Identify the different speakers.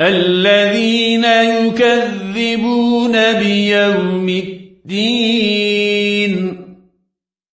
Speaker 1: الذين يكذبون بيوم الدين.